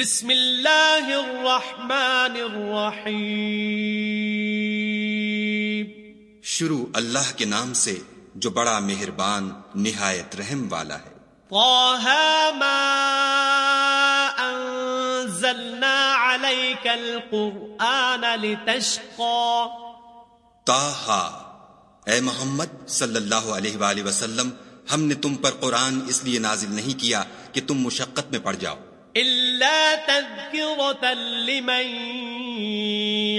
بسم اللہ الرحمن الرحیم شروع اللہ کے نام سے جو بڑا مہربان نہایت رحم والا ہے۔ طه ما انزلنا عليك القرآن لتشقى تاہا اے محمد صلی اللہ علیہ وآلہ وسلم ہم نے تم پر قرآن اس لیے نازل نہیں کیا کہ تم مشقت میں پڑ جاؤ۔ تذكرة لمن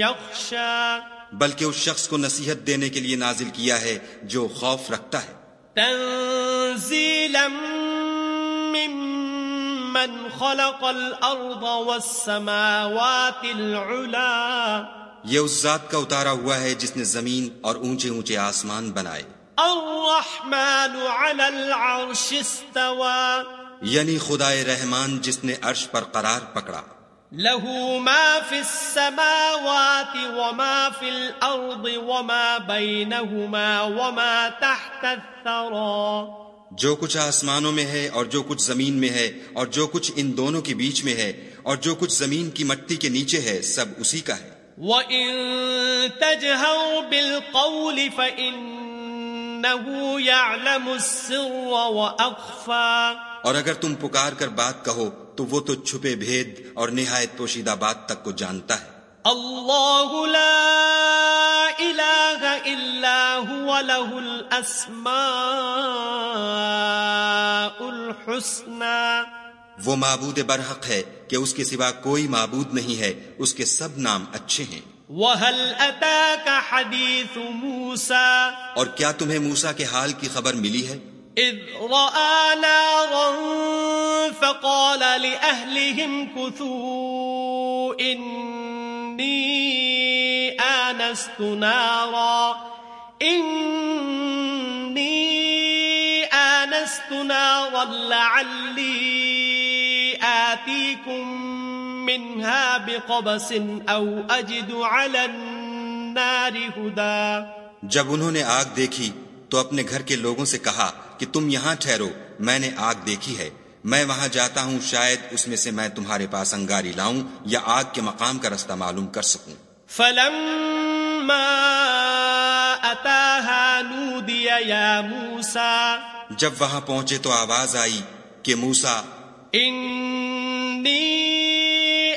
يخشى. بلکہ اس شخص کو نصیحت دینے کے لیے نازل کیا ہے جو خوف رکھتا ہے۔ تنزيلا ممن خلق الأرض والسماوات العلا. یہ اس ذات کا اتارا ہوا ہے جس نے زمین اور اونچے اونچے آسمان بنائے۔ الرحمن على العرش استوى. یعنی خدائے رحمان جس نے عرش پر قرار پکڑا۔ له ما في السماوات وما في الأرض وما بينهما وما تحت الثرى جو کچھ آسمانوں میں ہے اور جو کچھ زمین میں ہے اور جو کچھ ان دونوں کے بیچ میں ہے اور جو کچھ زمین کی مٹی کے نیچے ہے سب اسی کا ہے۔ وَإِن تَجْهَرْ بِالْقَوْلِ فَإِنَّهُ يَعْلَمُ السِّرَّ وَأَخْفَى۔ اور اگر تم پکار کر بات کہو تو وہ تو چھپے بھید اور نہایت پوشیدہ بات تک کو جانتا ہے۔ اللہ لا الہ الا هو له الاسماء الحسنى۔ وہ معبود برحق ہے کہ اس کے سوا کوئی معبود نہیں ہے اس کے سب نام اچھے ہیں۔ وهل اتاك حديث موسى؟ اور کیا تمہیں موسا کے حال کی خبر ملی ہے؟ اذ راى نارا فقال لاهلهم كثوا اني آنست نارا. إني آنست نارا لعلي آتيكم منها بقبس أو أجد على النار هدى. جب انہوں نے آگ دیکھی تو اپنے گھر کے لوگوں سے کہا کہ تم یہاں ٹھہرو میں نے آگ دیکھی ہے۔ میں وہاں جاتا ہوں شاید اس میں سے میں تمہارے پاس انگاری لاؤں یا آگ کے مقام کا رستہ معلوم کر سکوں۔ فلما أتاها نودي يا موسى۔ جب وہاں پہنچے تو آواز آئی کہ موسا إني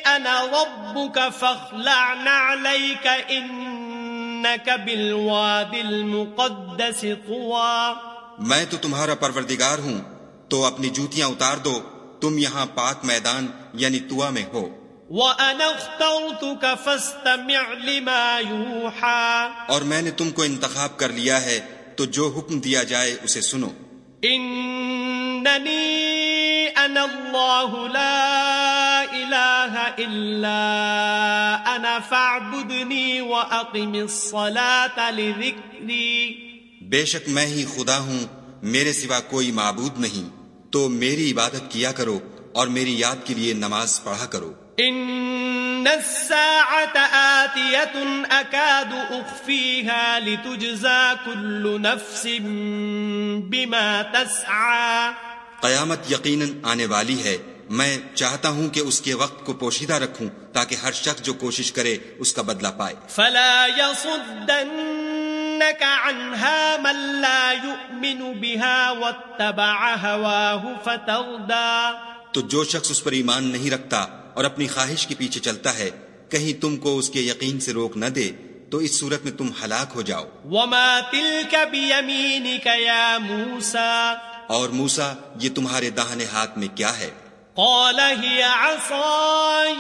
أنا ربك فاخلع عليك إنك بالواد المقدس طوى میں تو تمہارا پروردگار ہوں تو اپنی جوتیاں اتار دو تم یہاں پاک میدان یعنی توا میں ہو۔ وأنا اخترتك فاستمع لما يوحى اور میں نے تم کو انتخاب کر لیا ہے تو جو حکم دیا جائے اسے سنو۔ إنني أنا الله لا إلا أنا فاعبدني وأقم الصلاة لذكري بے شک میں ہی خدا ہوں میرے سوا کوئی معبود نہیں۔ تو میری عبادت کیا کرو اور میری یاد کے لیے نماز پڑھا کرو۔ إن الساعة آتية أكاد أخفيها لتجزى كل نفس بما تسعى۔ قیامت یقیناً آنے والی ہے۔ میں چاہتا ہوں کہ اس کے وقت کو پوشیدہ رکھوں تاکہ ہر شخص جو کوشش کرے اس کا بدلہ پائے۔ فلا يصدنك عنها من لا يؤمن بها واتبع هواه فتردى۔ تو جو شخص اس پر ایمان نہیں رکھتا اور اپنی خواہش کے پیچھے چلتا ہے کہیں تم کو اس کے یقین سے روک نہ دے تو اس صورت میں تم ہلاک ہو جاؤ۔ وما تلك بيمينك يا موسى۔ اور موسا یہ تمہارے داہنے ہاتھ میں کیا ہے؟ قال هي عصاي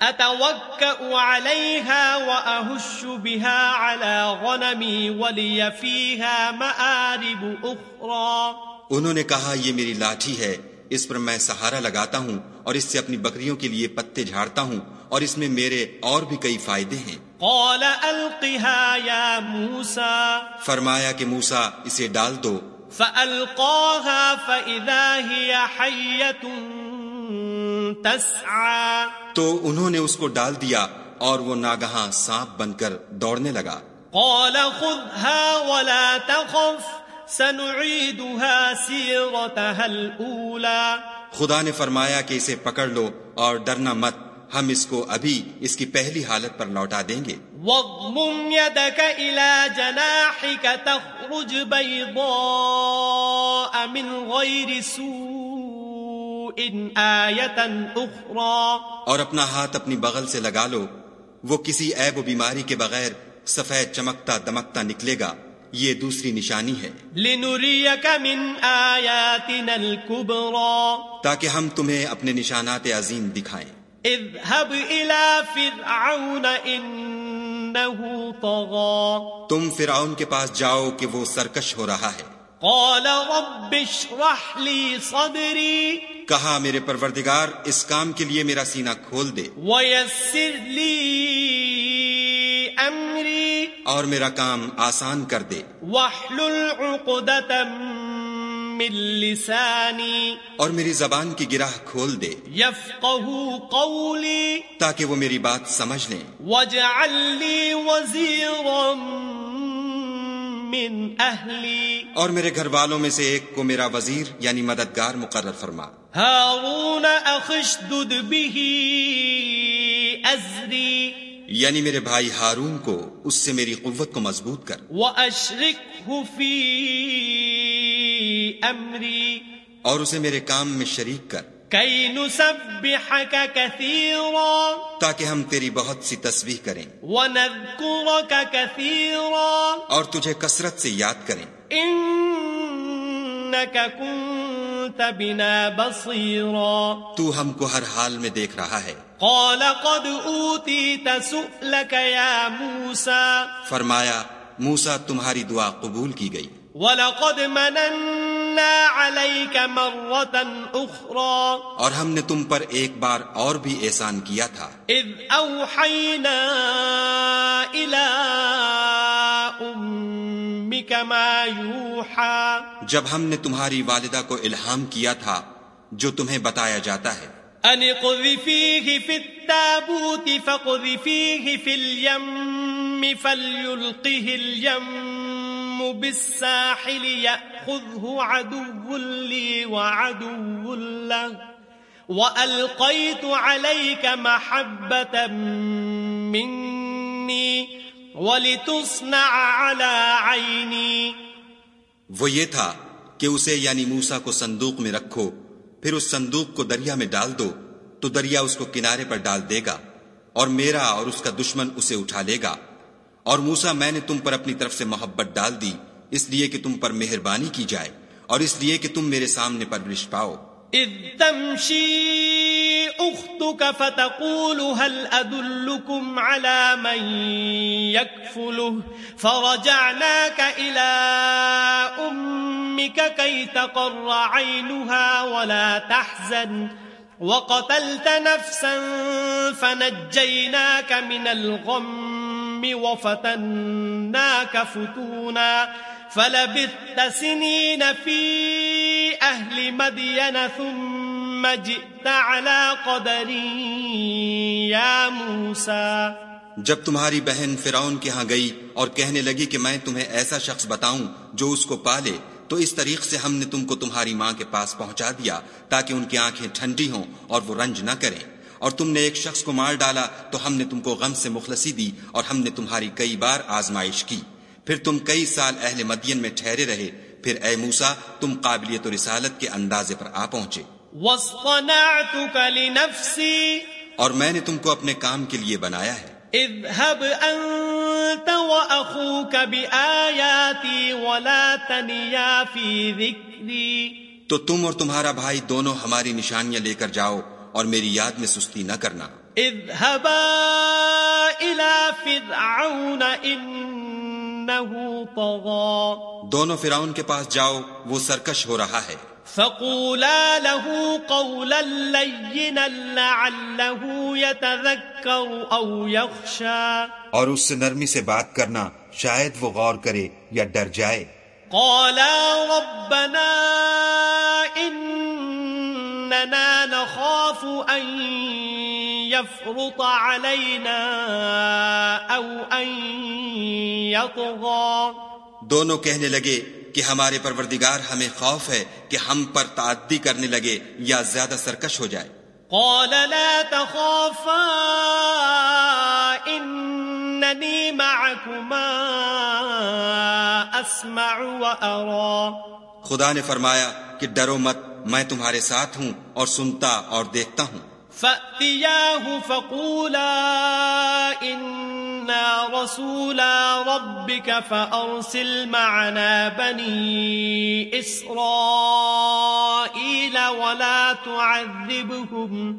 أتوكأ عليها وأهش بها على غنمي ولي فيها مآرب أخرى. انہوں نے کہا یہ میری لاٹھی ہے اس پر میں سہارا لگاتا ہوں اور اس سے اپنی بکریوں کے لیے پتے جھاڑتا ہوں اور اس میں میرے اور بھی کئی فائدے ہیں۔ قال ألقها يا موسى. فرمایا کہ موسا اسے ڈال دو۔ فألقاها فإذا هي حية تسعى تو انہوں نے اس کو ڈال دیا اور وہ ناگہاں سانپ بن کر دوڑنے لگا۔ قال خذها ولا تخف سنعيدها سيرتها الأولى خدا نے فرمایا کہ اسے پکڑ لو اور ڈرنا مت ہم اس کو ابھی اس کی پہلی حالت پر لوٹا دیں گے۔ واضمم يدك إلى جناحك تخرج بيضاء من غير سوء۔ آية أخرى. اور اپنا ہاتھ اپنی بغل سے لگا لو وہ کسی عیب و بیماری کے بغیر سفید چمکتا دمکتا نکلے گا یہ دوسری نشانی ہے۔ لنريك من آياتنا الكبرى. تاکہ ہم تمہیں اپنے نشانات عظیم دکھائیں۔ اذهب إلى فرعون إنه طغى. تم فرعون کے پاس جاؤ کہ وہ سرکش ہو رہا ہے۔ قال رب اشرح لي صدري. کہا میرے پروردگار اس کام کے لیے میرا سینہ کھول دے۔ ويسر لي أمري۔ اور میرا کام آسان کر دے۔ واحلل عقدة من لساني۔ اور میری زبان کی گرہ کھول دے۔ يفقه قولي۔ تاکہ وہ میری بات سمجھ لیں۔ واجعل لي وزيرا من أهلي اور میرے گھر والوں میں سے ایک کو میرا وزیر یعنی مددگار مقرر فرما۔ هارون أخشدد به أزري یعنی میرے بھائی ہارون کو اس سے میری قوت کو مضبوط کر۔ وأشركه في أمري اور اسے میرے کام میں شریک کر۔ نسبحك كثيرا تاکہ ہم تیری بہت سی تصویح کریں۔ ونذكرك كثيرا اور تجھے کثرت سے یاد کریں۔ كنت بنا بصيرا تو ہم کو ہر حال میں دیکھ رہا ہے۔ قال قد سؤلك يا موسى فرمایا موسا تمہاری دعا قبول کی گئی۔ ولقد مننا عليك مرة أخرى. اور ہم نے تم پر ایک بار اور بھی احسان کیا تھا۔ إذ أوحينا إلى أمك ما يوحى. جب ہم نے تمہاری والدہ کو الہام کیا تھا جو تمہیں بتایا جاتا ہے۔ أن اقذفيه في التابوت فاقذفيه في اليم فليلقه اليم. بالساحل يأخذه عدو لي وعدو له وألقيت عليك محبة مني ولتصنع على عيني وہ یہ تھا کہ اسے یعنی موسا کو صندوق میں رکھو، پھر اس صندوق کو دریا میں ڈال دو، تو دریا اس کو کنارے پر ڈال دے گا اور میرا اور اس کا دشمن اسے اٹھا لے گا۔ اور موسا میں نے تم پر اپنی طرف سے محبت ڈال دی، اس لیے کہ تم پر مہربانی کی جائے، اور اس لیے کہ تم میرے سامنے پرورش پاؤ۔ إذ تمشي أختك فتقول هل أدلكم على من يكفله فرجعناك إلى أمك كي تقر عينها ولا تحزن، وقتلت نفسا فنجيناك من الغم۔ وفتناك فتونا فلبثت سنين في أهل مدين ثم جئت على قدر يا موسى. جب تمہاری بہن فرعون کے ہاں گئی اور کہنے لگی کہ میں تمہیں ایسا شخص بتاؤں جو اس کو پالے، تو اس طریق سے ہم نے تم کو تمہاری ماں کے پاس پہنچا دیا تاکہ ان کی آنکھیں ٹھنڈی ہوں اور وہ رنج نہ کریں۔ اور تم نے ایک شخص کو مار ڈالا تو ہم نے تم کو غم سے مخلصی دی اور ہم نے تمہاری کئی بار آزمائش کی۔ پھر تم کئی سال اہل مدین میں ٹھہرے رہے۔ پھر اے موسا تم قابلیت و رسالت کے اندازے پر آ پہنچے۔ لنفسي۔ اور میں نے تم کو اپنے کام کے لیے بنایا ہے۔ اذهب بآياتي ولا تنيا في ذكري۔ تو تم اور تمہارا بھائی دونوں ہماری نشانیاں لے کر جاؤ۔ اور میری یاد میں سستی نہ کرنا۔ اذهبا إلى فرعون إنه طغى۔ دونوں فرعون کے پاس جاؤ وہ سرکش ہو رہا ہے۔ فقولا له قولا لينا لعله يتذكر أو يخشى۔ اور اس سے نرمی سے بات کرنا شاید وہ غور کرے یا ڈر جائے۔ قالا ربنا إننا نخاف أن يفرط علينا أو أن يطغى. دونوں کہنے لگے کہ ہمارے پروردگار ہمیں خوف ہے کہ ہم پر تعدی کرنے لگے یا زیادہ سرکش ہو جائے۔ قال لا تخافا انني معكما اسمع وارى خدا نے فرمایا کہ ڈرو مت میں تمہارے ساتھ ہوں اور سنتا اور دیکھتا ہوں۔ فأتياه فقولا إنا رسولا ربك فأرسل معنا بني إسرائيل ولا تعذبهم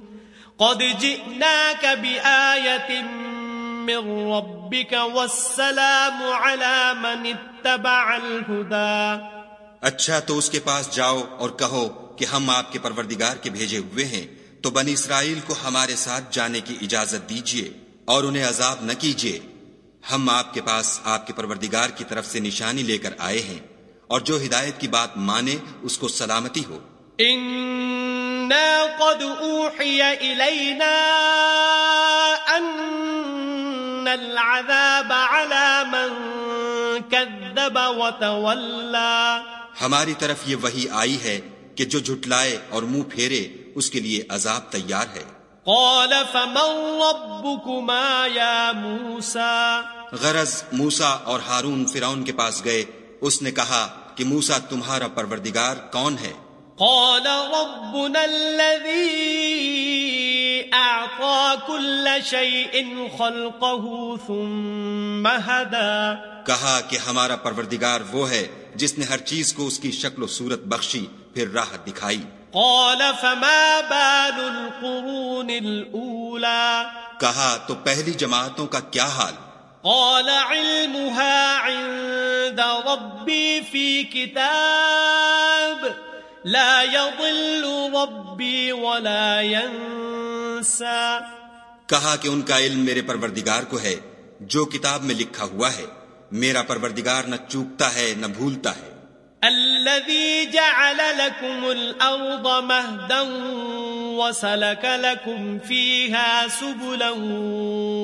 قد جئناك بآية من ربك والسلام على من اتبع الهدى اچھا تو اس کے پاس جاؤ اور کہو کہ ہم آپ کے پروردگار کے بھیجے ہوئے ہیں، تو بنی اسرائیل کو ہمارے ساتھ جانے کی اجازت دیجیے اور انہیں عذاب نہ کیجیے ہم آپ کے پاس آپ کے پروردگار کی طرف سے نشانی لے کر آئے ہیں اور جو ہدایت کی بات مانے اس کو سلامتی ہو۔ قد ان العذاب على من كذب وتولى۔ ہماری طرف یہ وہی آئی ہے کہ جو جھٹلائے اور منہ پھیرے اس کے لیے عذاب تیار ہے۔ قال فمن ربكما يا موسى؟ غرض موسا اور ہارون فرعون کے پاس گئے۔ اس نے کہا کہ موسا تمہارا پروردگار کون ہے؟ قال ربنا الذي اعطى كل شيء خلقه ثم هدى. کہا کہ ہمارا پروردگار وہ ہے جس نے ہر چیز کو اس کی شکل و صورت بخشی پھر راہ دکھائی۔ قال فما بال القرون الاولى کہا تو پہلی جماعتوں کا کیا حال؟ قال علمها عند ربي في كتاب. لا يضل ربي ولا ينسى. کہا کہ ان کا علم میرے پروردگار کو ہے جو کتاب میں لکھا ہوا ہے میرا پروردگار نہ چوکتا ہے نہ بھولتا ہے۔ الذي جعل لكم الأرض مهدا وسلك لكم فيها سبلا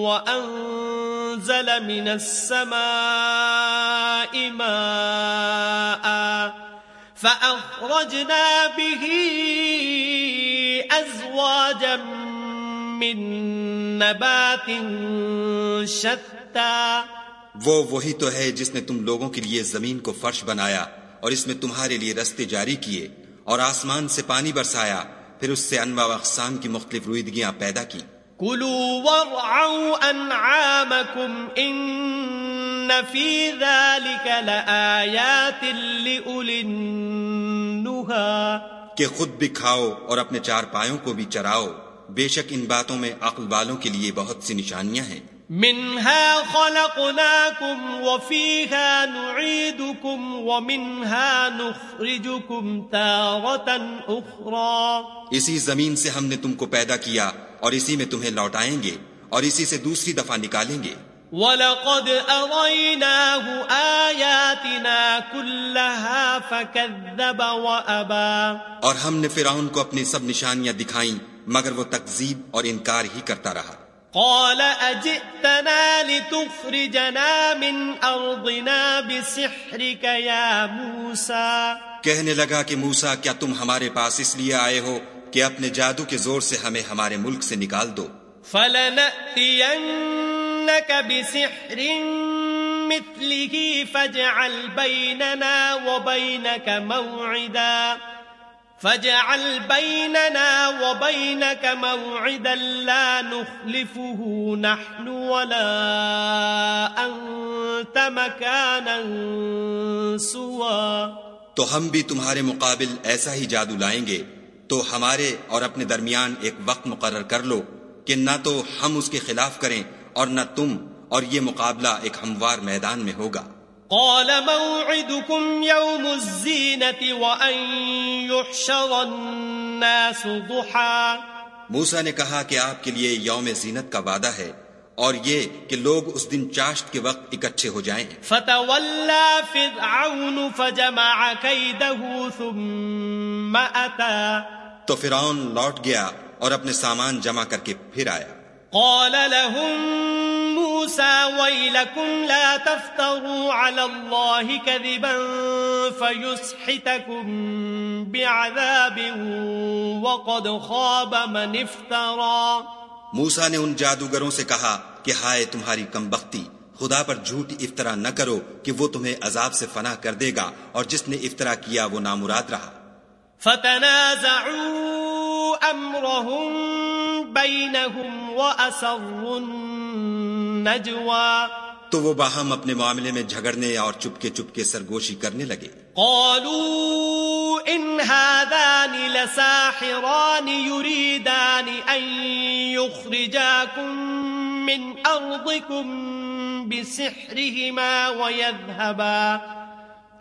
وأنزل من السماء ماء فأخرجنا به أزواجا من نبات شتى. وہ وہی تو ہے جس نے تم لوگوں کے لیے زمین کو فرش بنایا اور اس میں تمہارے لیے رستے جاری کیے اور آسمان سے پانی برسایا پھر اس سے انواع اقسام کی مختلف رویدگیاں پیدا کی ان فی ذالک لآیات کہ خود بھی کھاؤ اور اپنے چار پایوں کو بھی چراؤ۔ بے شک ان باتوں میں عقل والوں کے لیے بہت سی نشانیاں ہیں۔ منها خلقناكم وفيها نعيدكم ومنها نخرجكم تارة أخرى۔ اسی زمین سے ہم نے تم کو پیدا کیا اور اسی میں تمہیں لوٹائیں گے اور اسی سے دوسری دفعہ نکالیں گے۔ وَلَقَدْ أَرَيْنَاهُ آيَاتِنَا كُلَّهَا فَكَذَّبَ وَأَبَا اور ہم نے فرعون کو اپنی سب نشانیاں دکھائیں مگر وہ تکذیب اور انکار ہی کرتا رہا۔ قال أجئتنا لتخرجنا من أرضنا بسحرك يا موسى۔ کہنے لگا کہ موسا کیا تم ہمارے پاس اس لیے آئے ہو کہ اپنے جادو کے زور سے ہمیں ہمارے ملک سے نکال دو؟ فلنأتينك بسحر مثله فاجعل بيننا وبينك موعدا. فاجعل بيننا وبينك موعدا لا نخلفه نحن ولا أنت مكانا سوا تو ہم بھی تمہارے مقابل ایسا ہی جادو لائیں گے، تو ہمارے اور اپنے درمیان ایک وقت مقرر کر لو کہ نہ تو ہم اس کے خلاف کریں اور نہ تم اور یہ مقابلہ ایک ہموار میدان میں ہوگا۔ قال موعدكم يوم الزينة وأن يحشر الناس ضحا موسا نے کہا کہ آپ کے لیے یوم زینت کا وعدہ ہے اور یہ کہ لوگ اس دن چاشت کے وقت اکٹھے ہو جائیں۔ فتولى فرعون فجمع كيده ثم أتى۔ تو فرعون لوٹ گیا اور اپنے سامان جمع کر کے پھر آیا۔ قال لهم موسى ويلكم لا تفتروا على الله كذبا فيسحتكم بعذاب وقد خاب من افترى. موسا نے ان جادوگروں سے کہا کہ ہائے تمہاری کم بختی خدا پر جھوٹ افطرا نہ کرو کہ وہ تمہیں عذاب سے فنا کر دے گا اور جس نے افطرا کیا وہ نامراد رہا۔ فتنازعوا امرهم بينهم واسروا النجوى۔ تو وہ باہم اپنے معاملے میں جھگڑنے اور چپکے چپکے سرگوشی کرنے لگے۔ قالوا ان هذان لساحران يريدان ان يخرجاكم من ارضكم بسحرهما ويذهبا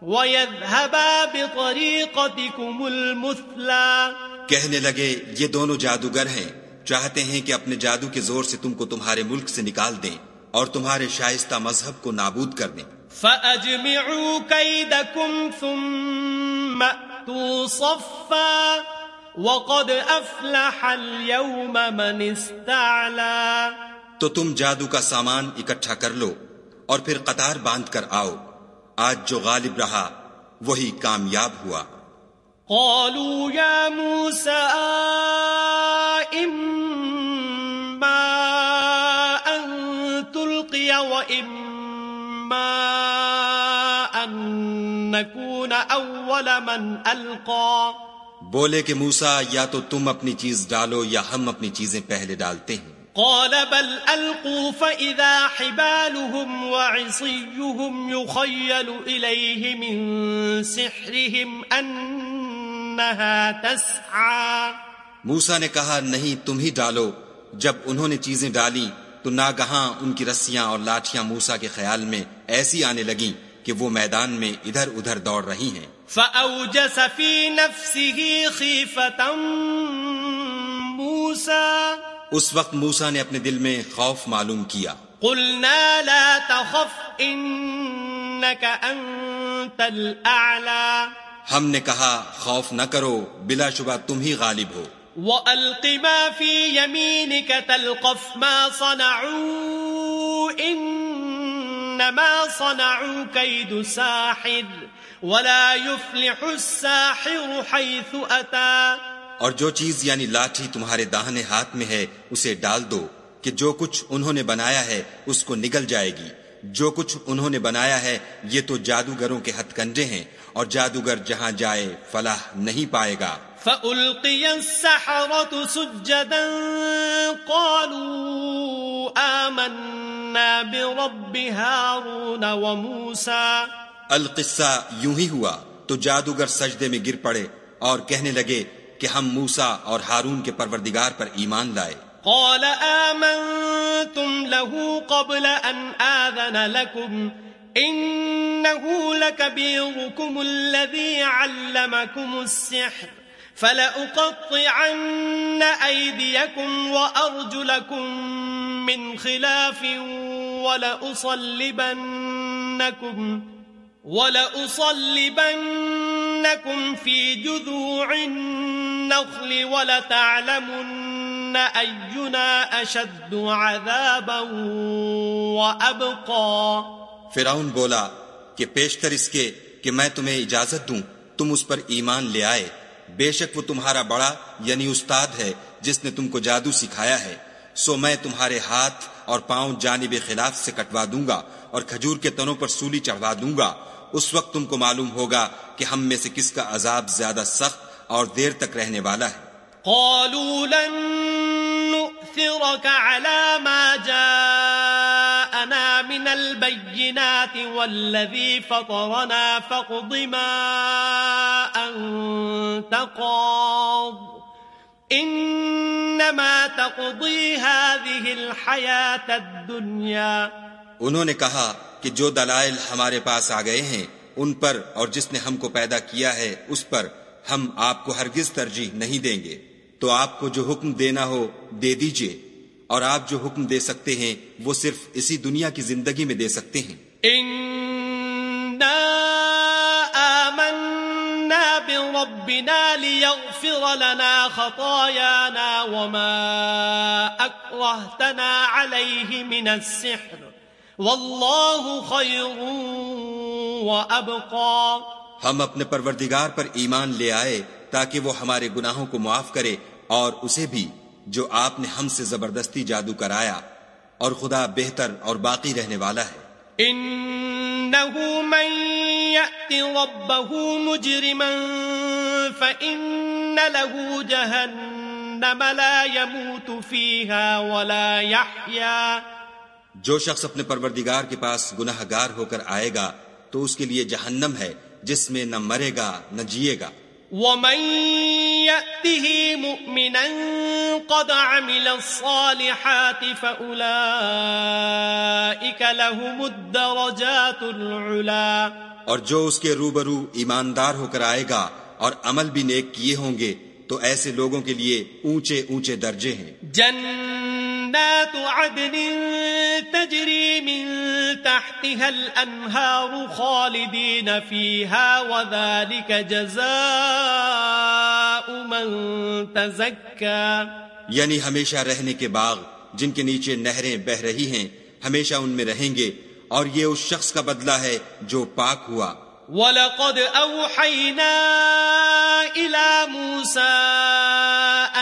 ويذهبا بطريقتكم المثلى۔ کہنے لگے یہ دونوں جادوگر ہیں۔ چاہتے ہیں کہ اپنے جادو کے زور سے تم کو تمہارے ملک سے نکال دیں اور تمہارے شائستہ مذہب کو نابود کر دیں۔ فَأَجْمِعُوا كَيْدَكُمْ ثُمَّ أَتُوا صَفًّا وَقَدْ أَفْلَحَ الْيَوْمَ مَنِ اسْتَعْلَى تو تم جادو کا سامان اکٹھا کر لو اور پھر قطار باندھ کر آؤ۔ آج جو غالب رہا وہی کامیاب ہوا۔ قالوا يا موسى إما أن تلقي وإما أن نكون أول من ألقى. بولے کہ موسا یا تو تم اپنی چیز ڈالو یا ہم اپنی چیزیں پہلے ڈالتے ہیں۔ قال بل ألقوا فإذا حبالهم وعصيهم يخيل إليه من سحرهم أنها تسعى موسا نے کہا نہیں تم ہی ڈالو۔ جب انہوں نے چیزیں ڈالی تو ناگہاں ان کی رسیاں اور لاٹیاں موسا کے خیال میں ایسی آنے لگیں کہ وہ میدان میں ادھر ادھر دوڑ رہی ہیں۔ فأوجس في نفسه خيفة موسى۔ اس وقت موسا نے اپنے دل میں خوف معلوم کیا۔ قلنا لا تخف أنت الأعلى۔ ہم نے کہا خوف نہ کرو بلا شبہ تم ہی غالب ہو۔ وألق ما في يمينك تلقف ما صنعوا إنما صنعوا كيد ساحر ولا يفلح الساحر حيث أتى۔ اور جو چیز یعنی لاٹھی تمہارے داہنے ہاتھ میں ہے اسے ڈال دو کہ جو کچھ انہوں نے بنایا ہے اس کو نگل جائے گی۔ جو کچھ انہوں نے بنایا ہے یہ تو جادوگروں کے ہتھ کنڈے ہیں۔ اور جادوگر جہاں جائے فلاح نہیں پائے گا۔ فألقي السحرة سجدا قالوا آمنا برب هارون وموسى۔ القصہ یوں ہی ہوا تو جادوگر سجدے میں گر پڑے اور کہنے لگے کہ ہم موسا اور ہارون کے پروردگار پر ایمان لائے۔ قال آمنتم له قبل أن آذن لكم۔ إنه لكبيركم الذي علمكم السحر فلأقطعن أيديكم وأرجلكم من خلاف ولأصلبنكم ولأصلبنكم في جذوع النخل ولتعلمن أينا أشد عذابا وأبقى فرعون بولا کہ پیشتر اس کے کہ میں تمہیں اجازت دوں، تم اس پر ایمان لے آئے۔ بے شک وہ تمہارا بڑا یعنی استاد ہے، جس نے تم کو جادو سکھایا ہے۔ سو میں تمہارے ہاتھ اور پاؤں جانب خلاف سے کٹوا دوں گا اور کھجور کے تنوں پر سولی چڑھوا دوں گا۔ اس وقت تم کو معلوم ہوگا کہ ہم میں سے کس کا عذاب زیادہ سخت اور دیر تک رہنے والا ہے۔ قالوا لن نؤثرك على ما جاءنا والذي فطرنا فاقض ما أنت قاض. إنما تقضي هذه الحياة الدنيا. انہوں نے کہا کہ جو دلائل ہمارے پاس آ گئے ہیں ان پر اور جس نے ہم کو پیدا کیا ہے اس پر ہم آپ کو ہرگز ترجیح نہیں دیں گے۔ تو آپ کو جو حکم دینا ہو دے دیجیے۔ اور آپ جو حکم دے سکتے ہیں وہ صرف اسی دنیا کی زندگی میں دے سکتے ہیں۔ إنا بربنا ليغفر لنا خطايانا وما أكرهتنا عليه من السحر. والله خير وأبقى. ہم اپنے پروردگار پر ایمان لے آئے تاکہ وہ ہمارے گناہوں کو معاف کرے اور اسے بھی جو آپ نے ہم سے زبردستی جادو کرایا اور خدا بہتر اور باقی رہنے والا ہے۔ انه من يأت ربه مجرما فإن له جهنم لا يموت فيها ولا يحيا۔ جو شخص اپنے پروردگار کے پاس گناہ گار ہو کر آئے گا تو اس کے لیے جہنم ہے جس میں نہ مرے گا نہ جیے گا۔ ومن يأته مؤمنا قد عمل الصالحات فأولئك لهم الدرجات العلا اور جو اس کے روبرو ایماندار ہو کر آئے گا اور عمل بھی نیک کیے ہوں گے تو ایسے لوگوں کے لیے اونچے اونچے درجے ہیں۔ جنات عدن تجری من تحتها الانہار خالدین فیها وذلك جزاء من تزکا۔ یعنی ہمیشہ رہنے کے باغ جن کے نیچے نہریں بہ رہی ہیں ہمیشہ ان میں رہیں گے اور یہ اس شخص کا بدلہ ہے جو پاک ہوا۔ وَلَقَدْ أَوْحَيْنَا إِلَى مُوسَىٰ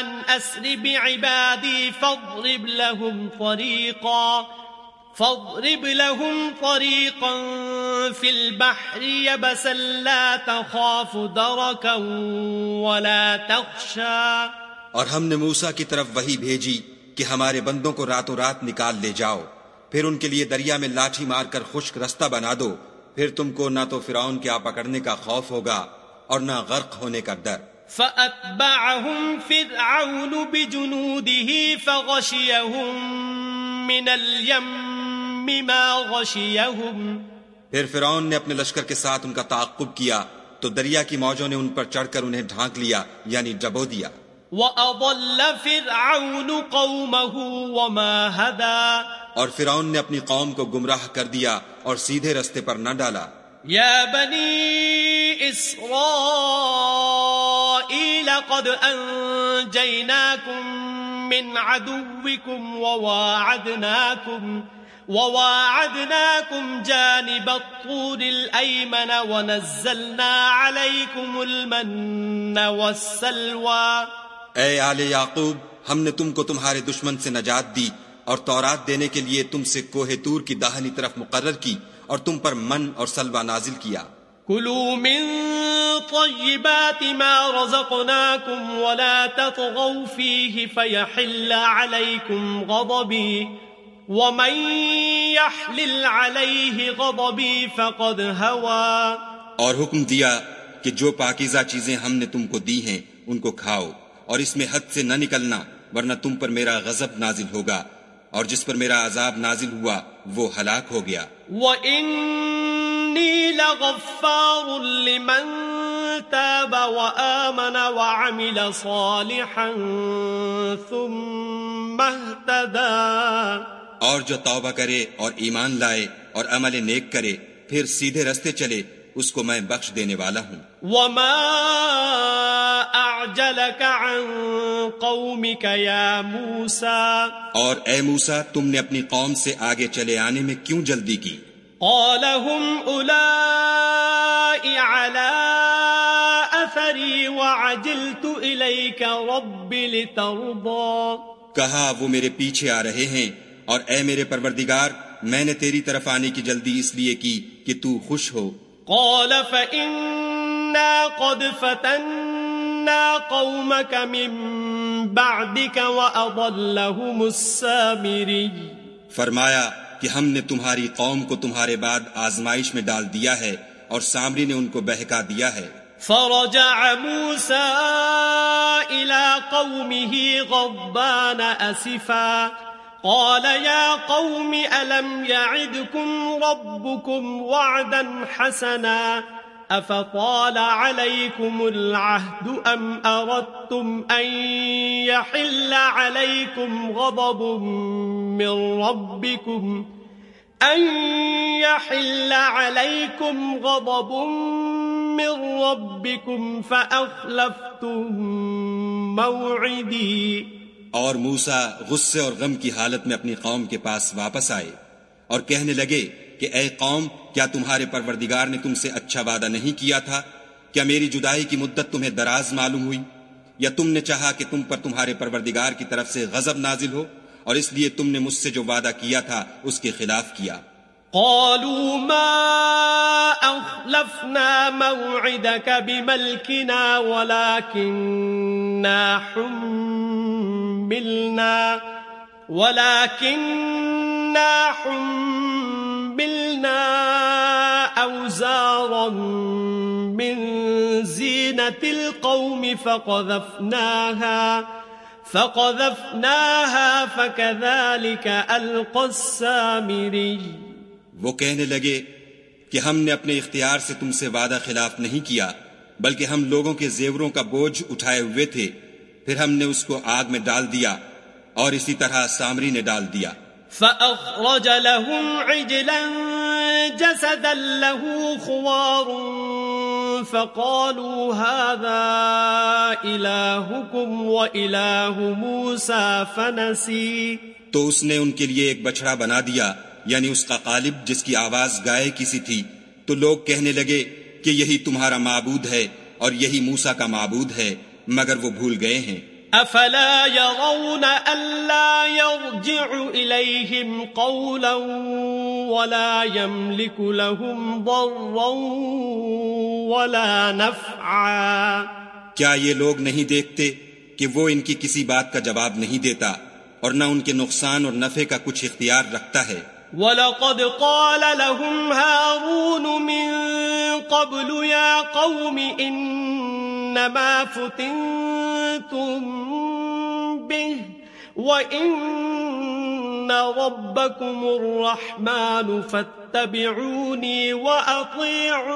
أَنْ أَسْرِ بِعِبَادِي فَاضْرِبْ لَهُمْ طَرِيقًا، فَاضْرِبْ لَهُمْ طَرِيقًا فِي الْبَحْرِ يَبَسًا لَا تَخَافُ دَرَكًا وَلَا تَخْشَى. اور ہم نے موسیٰ کی طرف وہی بھیجی کہ ہمارے بندوں کو راتوں رات نکال لے جاؤ، پھر ان کے لیے دریا میں لاٹھی مار کر خشک رستہ بنا دو پھر تم کو نہ تو فرعون کے آ پکڑنے کا خوف ہوگا اور نہ غرق ہونے کا ڈر۔ فَأَتْبَعَهُمْ فِرْعَوْنُ بِجُنُودِهِ فَغَشِيَهُمْ مِنَ الْيَمِّ مَا غَشِيَهُمْ۔ پھر فرعون نے اپنے لشکر کے ساتھ ان کا تعقب کیا تو دریا کی موجوں نے ان پر چڑھ کر انہیں ڈھانک لیا یعنی ڈبو دیا۔ وَأَضَلَّ فِرْعَوْنُ قَوْمَهُ وَمَا هَدَى۔ اور فرعون نے اپنی قوم کو گمراہ کر دیا اور سیدھے رستے پر نہ ڈالا۔ یا بنی اسرائیل قد انجیناکم من عدوکم وواعدناکم وواعدناكم جانب الطور الأيمن ونزلنا عليكم المن والسلوى۔ اے آل یعقوب ہم نے تم کو تمہارے دشمن سے نجات دی اور تورات دینے کے لیے تم سے کوہ تور کی داہنی طرف مقرر کی اور تم پر من اور سلوا نازل کیا۔ كلوا من طيبات ما رزقناكم ولا تطغوا فيه فيحل عليكم غضبي ومن يحلل عليه غضبي فقد هوى اور حکم دیا کہ جو پاکیزہ چیزیں ہم نے تم کو دی ہیں ان کو کھاؤ اور اس میں حد سے نہ نکلنا ورنہ تم پر میرا غضب نازل ہوگا۔ اور جس پر میرا عذاب نازل ہوا وہ ہلاک ہو گیا۔ وَإِنِّي لَغَفَّارٌ لِمَن تَابَ وَآمَنَ وَعَمِلَ صَالِحًا ثُمَّ اهْتَدَى۔ اور جو توبہ کرے اور ایمان لائے اور عمل نیک کرے پھر سیدھے رستے چلے اس کو میں بخش دینے والا ہوں۔ وما اعجلك عن قومك يا موسى. اور اے موسا تم نے اپنی قوم سے آگے چلے آنے میں کیوں جلدی کی؟ قال هم اولئك على اثري وعجلت اليك رب لترضى. کہا وہ میرے پیچھے آ رہے ہیں اور اے میرے پروردگار میں نے تیری طرف آنے کی جلدی اس لیے کی کہ تو خوش ہو۔ قال فإنا قد فتنا قومك من بعدك وأضلهم السامري۔ فرمایا کہ ہم نے تمہاری قوم کو تمہارے بعد آزمائش میں ڈال دیا ہے اور سامری نے ان کو بہکا دیا ہے۔ فرجع موسى إلى قومه غضبان أسفا۔ قال يا قوم ألم يعدكم ربكم وعدا حسنا۔ أفطال عليكم العهد أم أردتم أن يحل عليكم غضب من ربكم؟ أن يحل عليكم غضب من ربكم فأخلفتم موعدي. اور موسا غصے اور غم کی حالت میں اپنی قوم کے پاس واپس آئے اور کہنے لگے کہ اے قوم، کیا تمہارے پروردگار نے تم سے اچھا وعدہ نہیں کیا تھا؟ کیا میری جدائی کی مدت تمہیں دراز معلوم ہوئی؟ یا تم نے چاہا کہ تم پر تمہارے پروردگار کی طرف سے غضب نازل ہو؟ اور اس لیے تم نے مجھ سے جو وعدہ کیا تھا، اس کے خلاف کیا۔ قالوا ما أخلفنا موعدك بملكنا ولكننا حملنا ولكننا حملنا أوزارا من زينة القوم فقذفناها فقذفناها فكذلك ألقى السامري۔ وہ کہنے لگے کہ ہم نے اپنے اختیار سے تم سے وعدہ خلاف نہیں کیا بلکہ ہم لوگوں کے زیوروں کا بوجھ اٹھائے ہوئے تھے پھر ہم نے اس کو آگ میں ڈال دیا اور اسی طرح سامری نے ڈال دیا۔ فأخرج لهم عجلا جسدا له خوار فقالوا هذا إلهكم وإله موسى فنسي. تو اس نے ان کے لیے ایک بچڑا بنا دیا یعنی اس کا قالب جس کی آواز گائے کسی تھی۔ تو لوگ کہنے لگے کہ یہی تمہارا معبود ہے اور یہی موسا کا معبود ہے، مگر وہ بھول گئے ہیں۔ افلا يرون الا يرجع اليهم قولا ولا يملك لهم ضرا ولا نفعا کیا یہ لوگ نہیں دیکھتے کہ وہ ان کی کسی بات کا جواب نہیں دیتا اور نہ ان کے نقصان اور نفع کا کچھ اختیار رکھتا ہے؟ وَلَقَدْ قَالَ لَهُمْ هَارُونُ مِنْ قَبْلُ يَا قَوْمِ إِنَّمَا فُتِنْتُمْ بِهِ وَإِنَّ رَبَّكُمُ الرَّحْمَنُ فَاتَّبِعُونِي وَأَطِيعُوا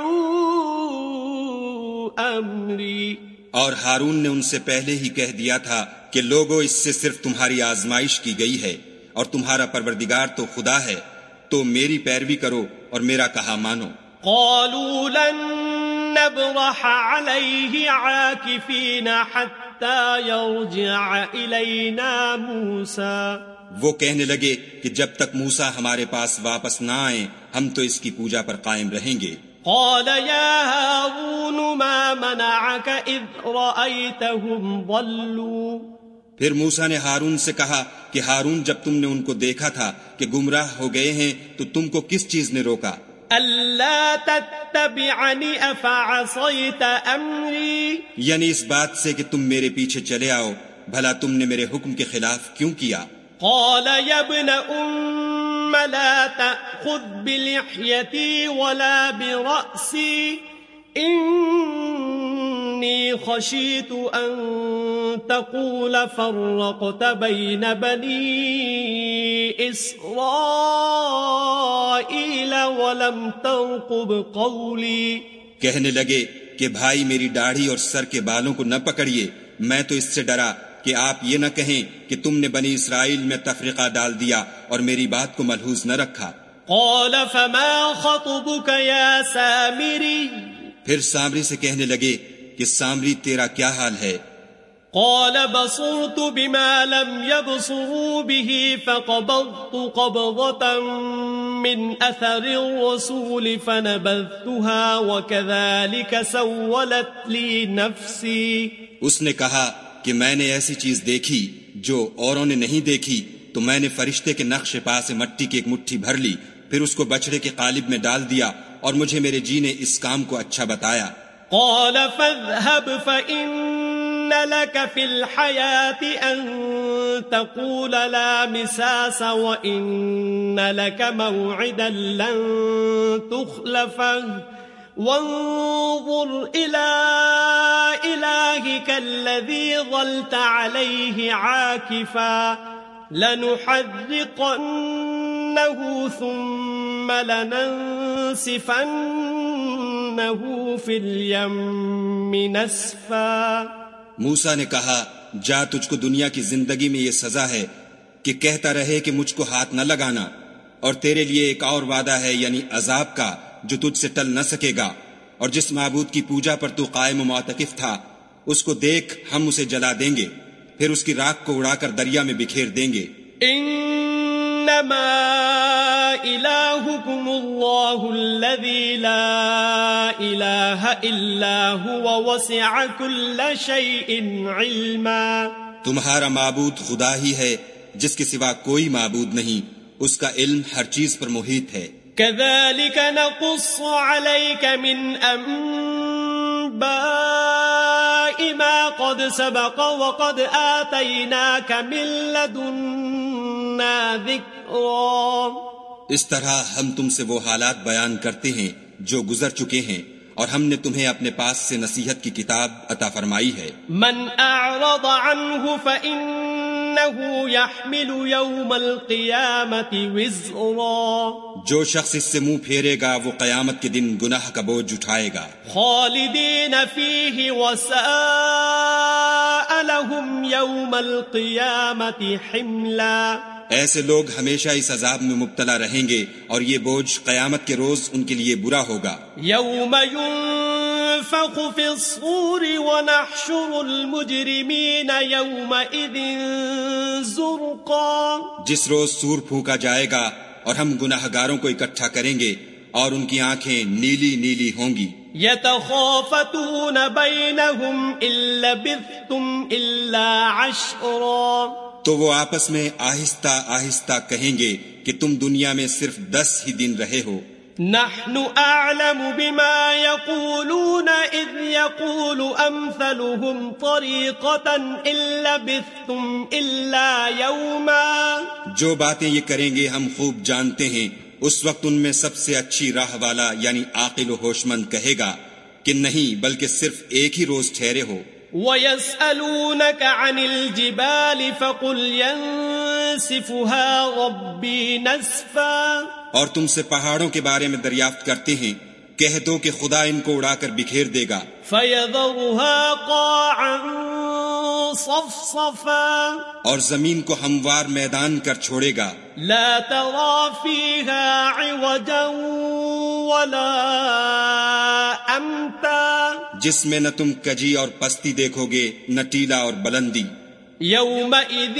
أَمْرِي اور ہارون نے ان سے پہلے ہی کہہ دیا تھا کہ لوگوں اس سے صرف تمہاری آزمائش کی گئی ہے اور تمہارا پروردگار تو خدا ہے تو میری پیروی کرو اور میرا کہا مانو۔ قالوا لن نبرح عليه عاكفين حتى يرجع إلينا موسى. وہ کہنے لگے کہ جب تک موسا ہمارے پاس واپس نہ آئیں ہم تو اس کی پوجا پر قائم رہیں گے۔ قال يا هارون ما منعك إذ رأيتهم ضلوا؟ پھر موسا نے ہارون سے کہا کہ ہارون جب تم نے ان کو دیکھا تھا کہ گمراہ ہو گئے ہیں تو تم کو کس چیز نے روکا؟ اللہ تتبعنی افعصیت امری یعنی اس بات سے کہ تم میرے پیچھے چلے آؤ بھلا تم نے میرے حکم کے خلاف کیوں کیا؟ قال ابن ام لا تأخذ بلحیتی ولا برأسی انی خشیت ان تقول فرقت بین بنی ولم ترقب کہنے لگے کہ بھائی میری داڑھی اور سر کے بالوں کو نہ پکڑیے۔ میں تو اس سے ڈرا کہ آپ یہ نہ کہیں کہ تم نے بنی اسرائیل میں تفریقہ ڈال دیا اور میری بات کو ملحوظ نہ رکھا۔ قال فما خطبك يا سامری پھر سامری سے کہنے لگے کہ سامری تیرا کیا حال ہے؟ قال بصرت بما لم يبصروا به فقبضت قبضة من أثر الرسول فنبذتها وكذلك سولت لي نفسي. اس نے کہا کہ میں نے ایسی چیز دیکھی جو اوروں نے نہیں دیکھی تو میں نے فرشتے کے نقش پا سے مٹی کی ایک مٹھی بھر لی پھر اس کو بچڑے کے قالب میں ڈال دیا اور مجھے میرے جی نے اس کام کو اچھا بتایا۔ قال فاذهب فإن لك في الحياة أن تقول لا مساس وإن لك موعدا لن تخلفه وانظر إلى إلهك الذي ظلت عليه عاكفا. لنحرقنه ثم لننسفنه في اليم نسفا. موسا نے کہا، جا تجھ کو دنیا کی زندگی میں یہ سزا ہے کہ کہتا رہے کہ مجھ کو ہاتھ نہ لگانا۔ اور تیرے لیے ایک اور وعدہ ہے یعنی عذاب کا، جو تجھ سے ٹل نہ سکے گا۔ اور جس معبود کی پوجا پر تو قائم و معتقف تھا، اس کو دیکھ ہم اسے جلا دیں گے۔ پھر اس کی راک کو اڑا کر دریا میں بکھیر دیں گے۔ إنما إلهكم الله الذي لا إله إلا هو وسع كل شيء علما. تمہارا معبود خدا ہی ہے جس کے سوا کوئی معبود نہیں اس کا علم ہر چیز پر محیط ہے۔ كذلك نقص عليك من أنباء ما قد سبق وقد آتيناك من لدنا ذكرا اس طرح ہم تم سے وہ حالات بیان کرتے ہیں جو گزر چکے ہیں اور ہم نے تمہیں اپنے پاس سے نصیحت کی کتاب عطا فرمائی ہے۔ من أعرض عنه فإنه يحمل يوم وزرا۔ جو شخص اس سے منہ پھیرے گا وہ قیامت کے دن گناہ کا بوجھ اٹھائے گا۔ خالدين فيه وساء لهم يوم القيامة حملا۔ ایسے لوگ ہمیشہ اس عذاب میں مبتلا رہیں گے اور یہ بوجھ قیامت کے روز ان کے لیے برا ہوگا۔ يوم ينفخ في الصور ونحشر المجرمين يومئذ زرقا جس روز سور پھونکا جائے گا اور ہم گناہ گاروں کو اکٹھا کریں گے اور ان کی آنکھیں نیلی نیلی ہوں گی۔ يتخافتون بينهم إن لبثتم إلا عشرا تو وہ آپس میں آہستہ آہستہ کہیں گے کہ تم دنیا میں صرف دس ہی دن رہے ہو۔ نحن أعلم بما يقولون إذ يقول أمثلهم طريقة إن لبثتم إلا يوما. جو باتیں یہ کریں گے ہم خوب جانتے ہیں، اس وقت ان میں سب سے اچھی راہ والا یعنی عاقل و ہوش مند کہے گا کہ نہیں، بلکہ صرف ایک ہی روز ٹھہرے ہو۔ ويسألونك عن الجبال فقل ينسفها ربي نسفا اور تم سے پہاڑوں کے بارے میں دریافت کرتے ہیں کہہ دو کہ خدا ان کو اڑا کر بکھیر دے گا۔ فيذرها قاعا صفصفا. اور زمین کو ہموار میدان کر چھوڑے گا۔ لا ترى فيها عوجا ولا أمتا جس میں نہ تم کجی اور پستی دیکھو گے نہ ٹیلا اور بلندی۔ يومئذ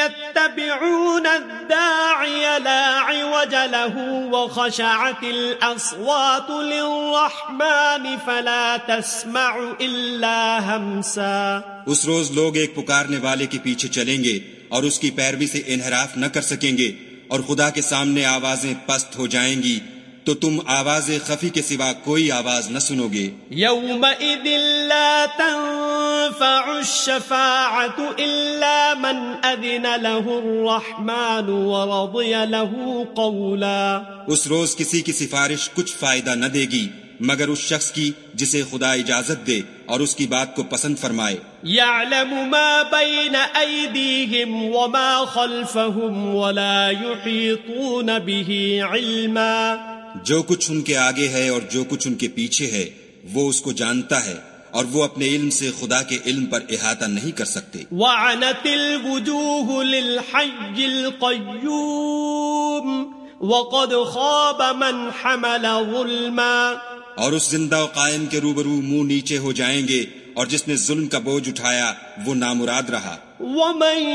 يتبعون الداعي لا عوج له وخشعت الأصوات للرحمن فلا تسمع إلا همسا. اس روز لوگ ایک پکارنے والے کے پیچھے چلیں گے اور اس کی پیروی سے انحراف نہ کر سکیں گے اور خدا کے سامنے آوازیں پست ہو جائیں گی تو تم آواز خفی کے سوا کوئی آواز نہ سنو گے۔ يومئذ لا تنفع الشفاعة إلا من أذن له الرحمن ورضي له قولا. اس روز کسی کی سفارش کچھ فائدہ نہ دے گی مگر اس شخص کی جسے خدا اجازت دے اور اس کی بات کو پسند فرمائے۔ يعلم ما بين أيديهم وما خلفهم ولا يحيطون به علما. جو کچھ ان کے آگے ہے اور جو کچھ ان کے پیچھے ہے وہ اس کو جانتا ہے۔ اور وہ اپنے علم سے خدا کے علم پر احاطہ نہیں کر سکتے۔ وعنت الوجوه للحي القيوم وقد خاب من حمل ظلما اور اس زندہ و قائم کے روبرو منہ نیچے ہو جائیں گے اور جس نے ظلم کا بوجھ اٹھایا وہ نامراد رہا۔ ومن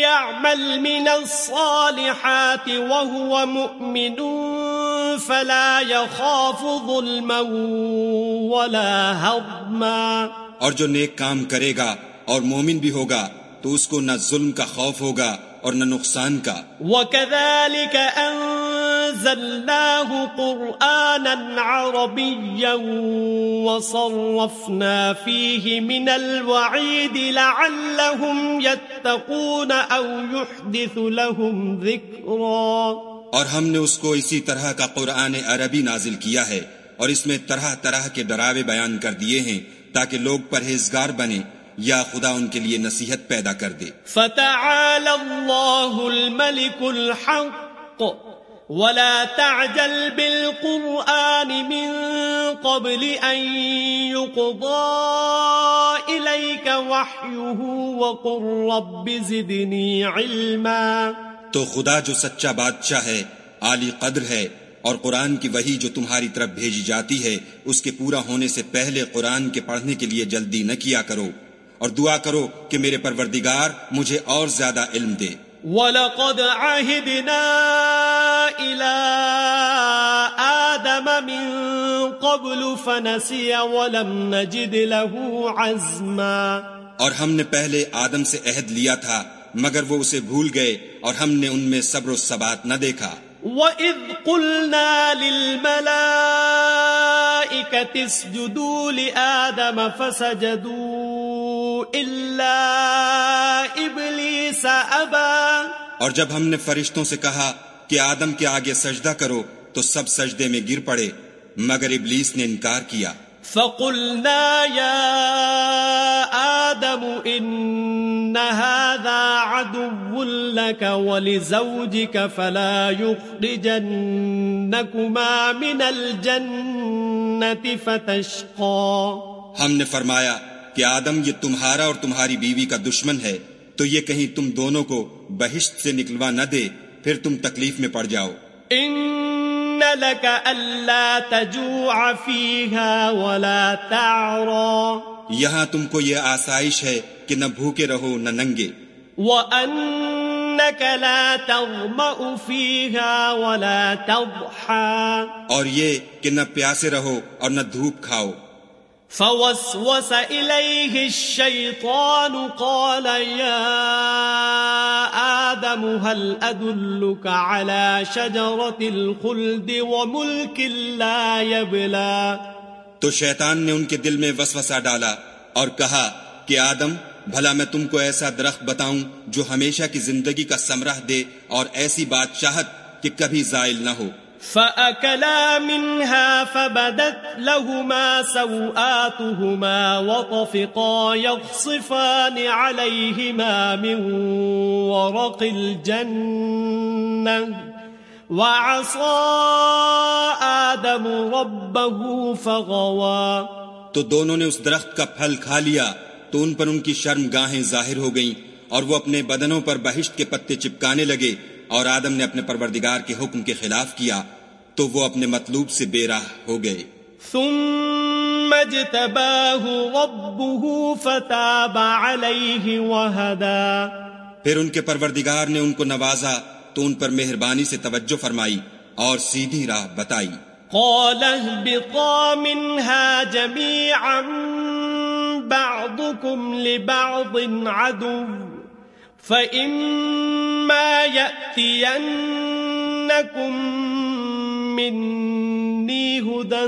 يعمل من الصالحات وهو مؤمن فلا يخاف ظلما ولا هضما۔ اور جو نیک کام کرے گا اور مومن بھی ہوگا تو اس کو نہ ظلم کا خوف ہوگا اور نہ نقصان کا۔ وكذلك أنزلناه قرآنا عربيا وصرفنا فيه من الوعيد لعلهم يتقون أو يحدث لهم ذكرا۔ اور ہم نے اس کو اسی طرح کا قرآن عربی نازل کیا ہے اور اس میں طرح طرح کے ڈراوے بیان کر دیے ہیں تاکہ لوگ پرہیزگار بنے یا خدا ان کے لیے نصیحت پیدا کر دے۔ فتعالى الله الملك الحق ولا تعجل بالقرآن من قبل أن يقضى إليك وحيه وقل رب زدني علما۔ تو خدا جو سچا بادشاہ ہے عالی قدر ہے اور قرآن کی وہی جو تمہاری طرف بھیجی جاتی ہے اس کے پورا ہونے سے پہلے قرآن کے پڑھنے کے لیے جلدی نہ کیا کرو۔ اور دعا کرو کہ میرے پروردگار مجھے اور زیادہ علم دے۔ وَلَقَدْ عَهِدْنَا إِلَىٰ آدَمَ مِن قَبْلُ فَنَسِيَ وَلَمْ نَجِدْ لَهُ عَزْمًا۔ اور ہم نے پہلے آدم سے عہد لیا تھا مگر وہ اسے بھول گئے اور ہم نے ان میں صبر و ثبات نہ دیکھا۔ وَإِذْ قُلْنَا لِلْمَلَائِكَةِ اسْجُدُوا لِآدَمَ فَسَجَدُوا إِلَّا إِبْلِيسَ أَبَى اور جب ہم نے فرشتوں سے کہا کہ آدم کے آگے سجدہ کرو تو سب سجدے میں گر پڑے مگر ابلیس نے انکار کیا۔ فقلنا يا آدم إن هذا عدو لك ولزوجك فلا يخرجنكما من الجنة فتشقى ہم نے فرمایا کہ آدم یہ تمہارا اور تمہاری بیوی کا دشمن ہے تو یہ کہیں تم دونوں کو بہشت سے نکلوا نہ دے پھر تم تکلیف میں پڑ جاؤ۔ ان لك الا تجوع فيها ولا تعرى. یہاں تم کو یہ آسائش ہے کہ نہ بھوکے رہو نہ ننگے۔ وانك لا تظمأ فيها ولا تضحى. اور یہ کہ نہ پیاسے رہو اور نہ دھوپ کھاؤ۔ فوسوس إليه الشيطان قال يا آدم هل أدلك على شجرة الخلد وملك لا يبلى؟ تو شیطان نے ان کے دل میں وسوسہ ڈالا اور کہا کہ آدم، بھلا میں تم کو ایسا درخت بتاؤں جو ہمیشہ کی زندگی کا سمرہ دے اور ایسی بادشاہت کہ کبھی زائل نہ ہو۔ فأكلا منها فبدت لهما سوآتهما وطفقا يخصفان عليهما من ورق الجنة وعصى آدم ربه فغوى تو دونوں نے اس درخت کا پھل کھا لیا، تو ان پر ان کی شرم گاہیں ظاہر ہو گئیں اور وہ اپنے بدنوں پر بہشت کے پتے چپکانے لگے۔ اور آدم نے اپنے پروردگار کے حکم کے خلاف کیا تو وہ اپنے مطلوب سے بے راہ ہو گئے۔ ثم اجتباه ربه فتاب عليه وهدى پھر ان کے پروردگار نے ان کو نوازا تو ان پر مہربانی سے توجہ فرمائی اور سیدھی راہ بتائی۔ قال اهبطا منها جميعا بعضكم لبعض عدو۔ فإما يأتينكم مني هدى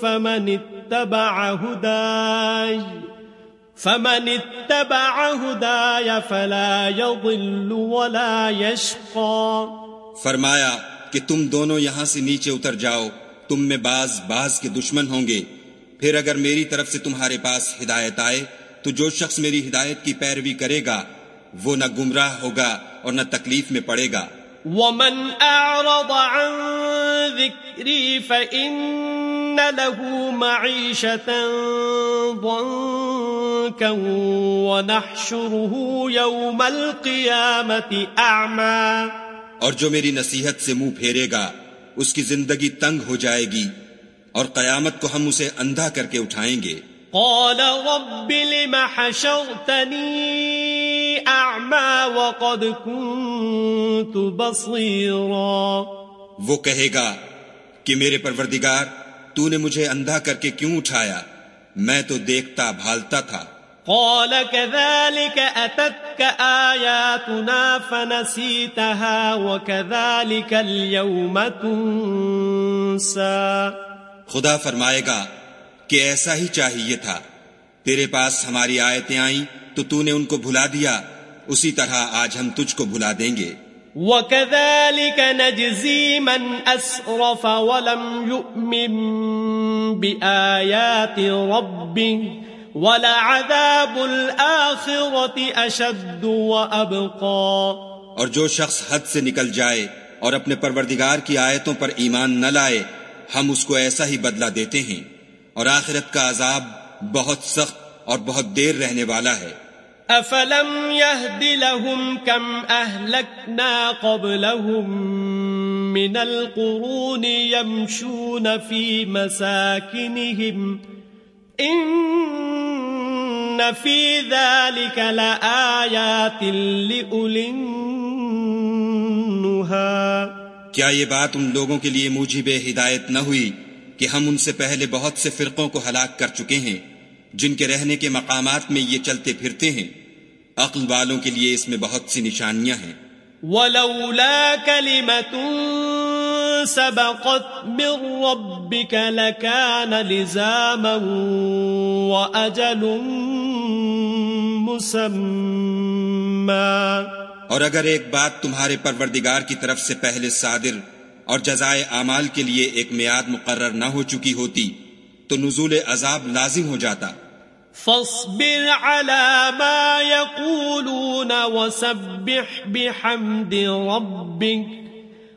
فمن اتبع هداي فمن اتبع هداي فلا يضل ولا يشقى فرمایا کہ تم دونوں یہاں سے نیچے اتر جاؤ، تم میں باز باز کے دشمن ہوں گے۔ پھر اگر میری طرف سے تمہارے پاس ہدایت آئے، تو جو شخص میری ہدایت کی پیروی کرے گا وہ نہ گمراہ ہوگا اور نہ تکلیف میں پڑے گا۔ ومن أعرض عن ذكري فإن له معيشة ضنكا ونحشره يوم القيامة أعمى۔ اور جو میری نصیحت سے منہ پھیرے گا اس کی زندگی تنگ ہو جائے گی اور قیامت کو ہم اسے اندھا کر کے اٹھائیں گے۔ قال رب لم حشرتني أعمى وقد كنت بصيرا وہ کہے گا کہ میرے پروردگار تو نے مجھے اندھا کر کے کیوں اٹھایا؟ میں تو دیکھتا بھالتا تھا۔ قال كذلك أتتك آياتنا فنسيتها وكذلك اليوم تنسى۔ خدا فرمائے گا کہ ایسا ہی چاہیے تھا۔ تیرے پاس ہماری آیتیں آئیں تو تو نے ان کو بھلا دیا۔ اسی طرح آج ہم تجھ کو بھلا دیں گے۔ وكذلك نجزي من أسرف ولم يؤمن بآيات ربه ولعذاب الآخرة أشد وأبقى۔ اور جو شخص حد سے نکل جائے اور اپنے پروردگار کی آیتوں پر ایمان نہ لائے ہم اس کو ایسا ہی بدلہ دیتے ہیں۔ اور آخرت کا عذاب بہت سخت اور بہت دیر رہنے والا ہے۔ يهد لهم كم أهلكنا قبلهم من القرون يمشون في مساكنهم إن في ذلك لآيات لأولي غروبها کیا یہ بات ان لوگوں کے لیے موجب ہدایت نہ ہوئی کہ ہم ان سے پہلے بہت سے فرقوں کو ہلاک کر چکے ہیں جن کے رہنے کے مقامات میں یہ چلتے پھرتے ہیں۔ عقل والوں کے لیے اس میں بہت سی نشانیاں ہیں۔ ولولا كلمة سبقت من ربك لكان لزاما وأجل مسمى۔ اور اگر ایک بات تمہارے پروردگار کی طرف سے پہلے صادر اور جزائے اعمال کے لیے ایک میاد مقرر نہ ہو چکی ہوتی، تو نزول عذاب لازم ہو جاتا۔ فاصبر على ما يقولون وسبح بحمد ربك،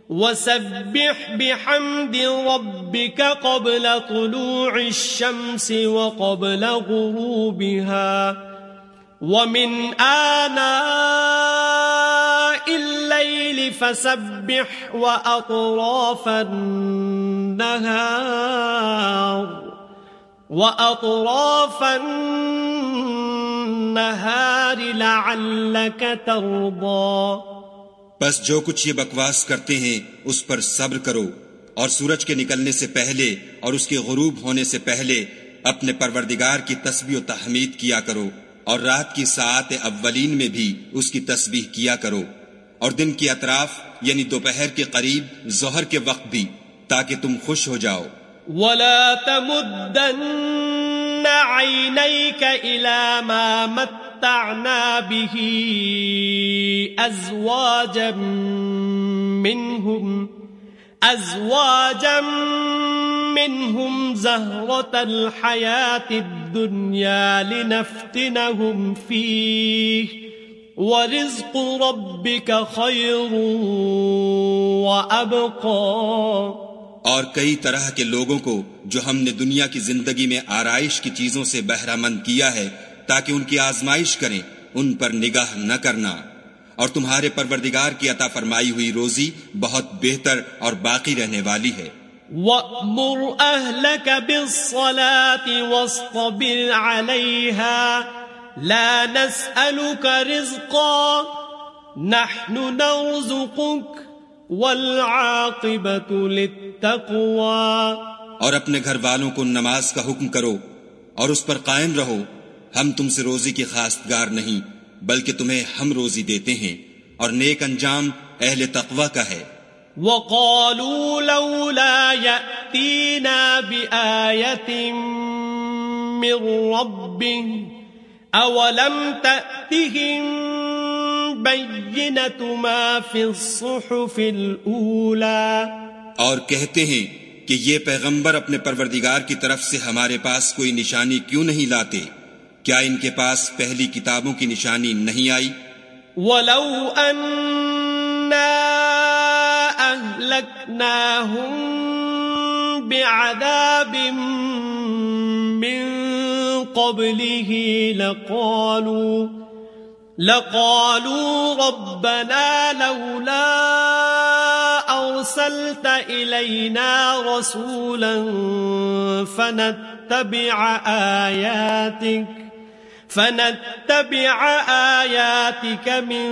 وسبح بحمد ربك قبل طلوع الشمس وقبل غروبها۔ ومن آناء الليل فسبح وأطراف النهار وَأَطْرَافَ النَّهَارِ لَعَلَّكَ تَرْضَى بس جو کچھ یہ بکواس کرتے ہیں، اس پر صبر کرو۔ اور سورج کے نکلنے سے پہلے اور اس کے غروب ہونے سے پہلے اپنے پروردگار کی تسبیح و تحمید کیا کرو۔ اور رات کی ساعت اولین میں بھی اس کی تسبیح کیا کرو۔ اور دن کی اطراف یعنی دوپہر کے قریب، ظہر کے وقت بھی، تاکہ تم خوش ہو جاؤ۔ ولا تمدن عينيك إلى ما متعنا به أزواجا منهم أزواجا منهم زهرة الحياة الدنيا لنفتنهم فيه ورزق ربك خير وأبقى. اور کئی طرح کے لوگوں کو جو ہم نے دنیا کی زندگی میں آرائش کی چیزوں سے بہرہ مند کیا ہے تاکہ ان کی آزمائش کریں، ان پر نگاہ نہ کرنا۔ اور تمہارے پروردگار کی عطا فرمائی ہوئی روزی بہت بہتر اور باقی رہنے والی ہے۔ وَأْمُرْ أَهْلَكَ بِالصَّلَاةِ وَاصْطَبِرْ عَلَيْهَا لَا نَسْأَلُكَ رِزْقًا نَحْنُ نَرْزُقُكَ اور اپنے گھر والوں کو نماز کا حکم کرو اور اس پر قائم رہو ہم تم سے روزی کی خاص گار نہیں۔ بلکہ تمہیں ہم روزی دیتے ہیں اور نیک انجام اہل تقوی کا ہے۔ وقالوا لولا يأتينا بآية من ربه أولم تأتهم ما في الصحف اور کہتے ہیں کہ یہ پیغمبر اپنے پروردگار کی طرف سے ہمارے پاس کوئی نشانی کیوں نہیں لاتے؟ کیا ان کے پاس پہلی کتابوں کی نشانی نہیں آئی؟ ولو بعذاب من قبله لقالوا لقالوا ربنا لولا أرسلت إلينا رسولا فنتبع آياتك فنتبع آياتك من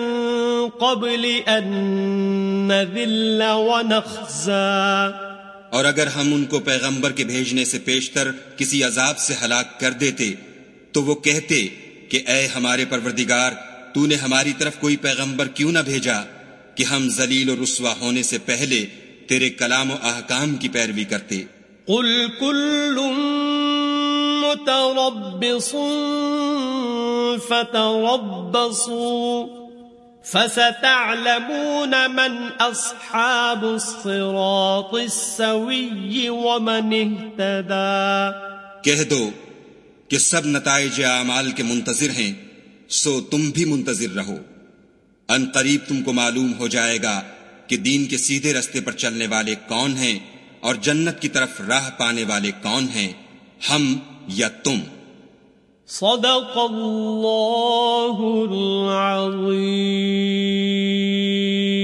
قبل أن نذل ونخزى اور اگر ہم ان کو پیغمبر کے بھیجنے سے پیشتر کسی عذاب سے ہلاک کر دیتے تو وہ کہتے کہ اے ہمارے پروردگار تو نے ہماری طرف کوئی پیغمبر کیوں نہ بھیجا کہ ہم ذلیل و رسوا ہونے سے پہلے تیرے کلام و احکام کی پیروی کرتے؟ قل كل متربص فتربصوا فستعلمون من اصحاب الصراط السوي ومن اهتدى. کہہ دو کہ سب نتائج اعمال کے منتظر ہیں، سو تم بھی منتظر رہو۔ ان قریب تم کو معلوم ہو جائے گا کہ دین کے سیدھے رستے پر چلنے والے کون ہیں اور جنت کی طرف راہ پانے والے کون ہیں۔ ہم یا تم۔ صدق اللہ العظیم۔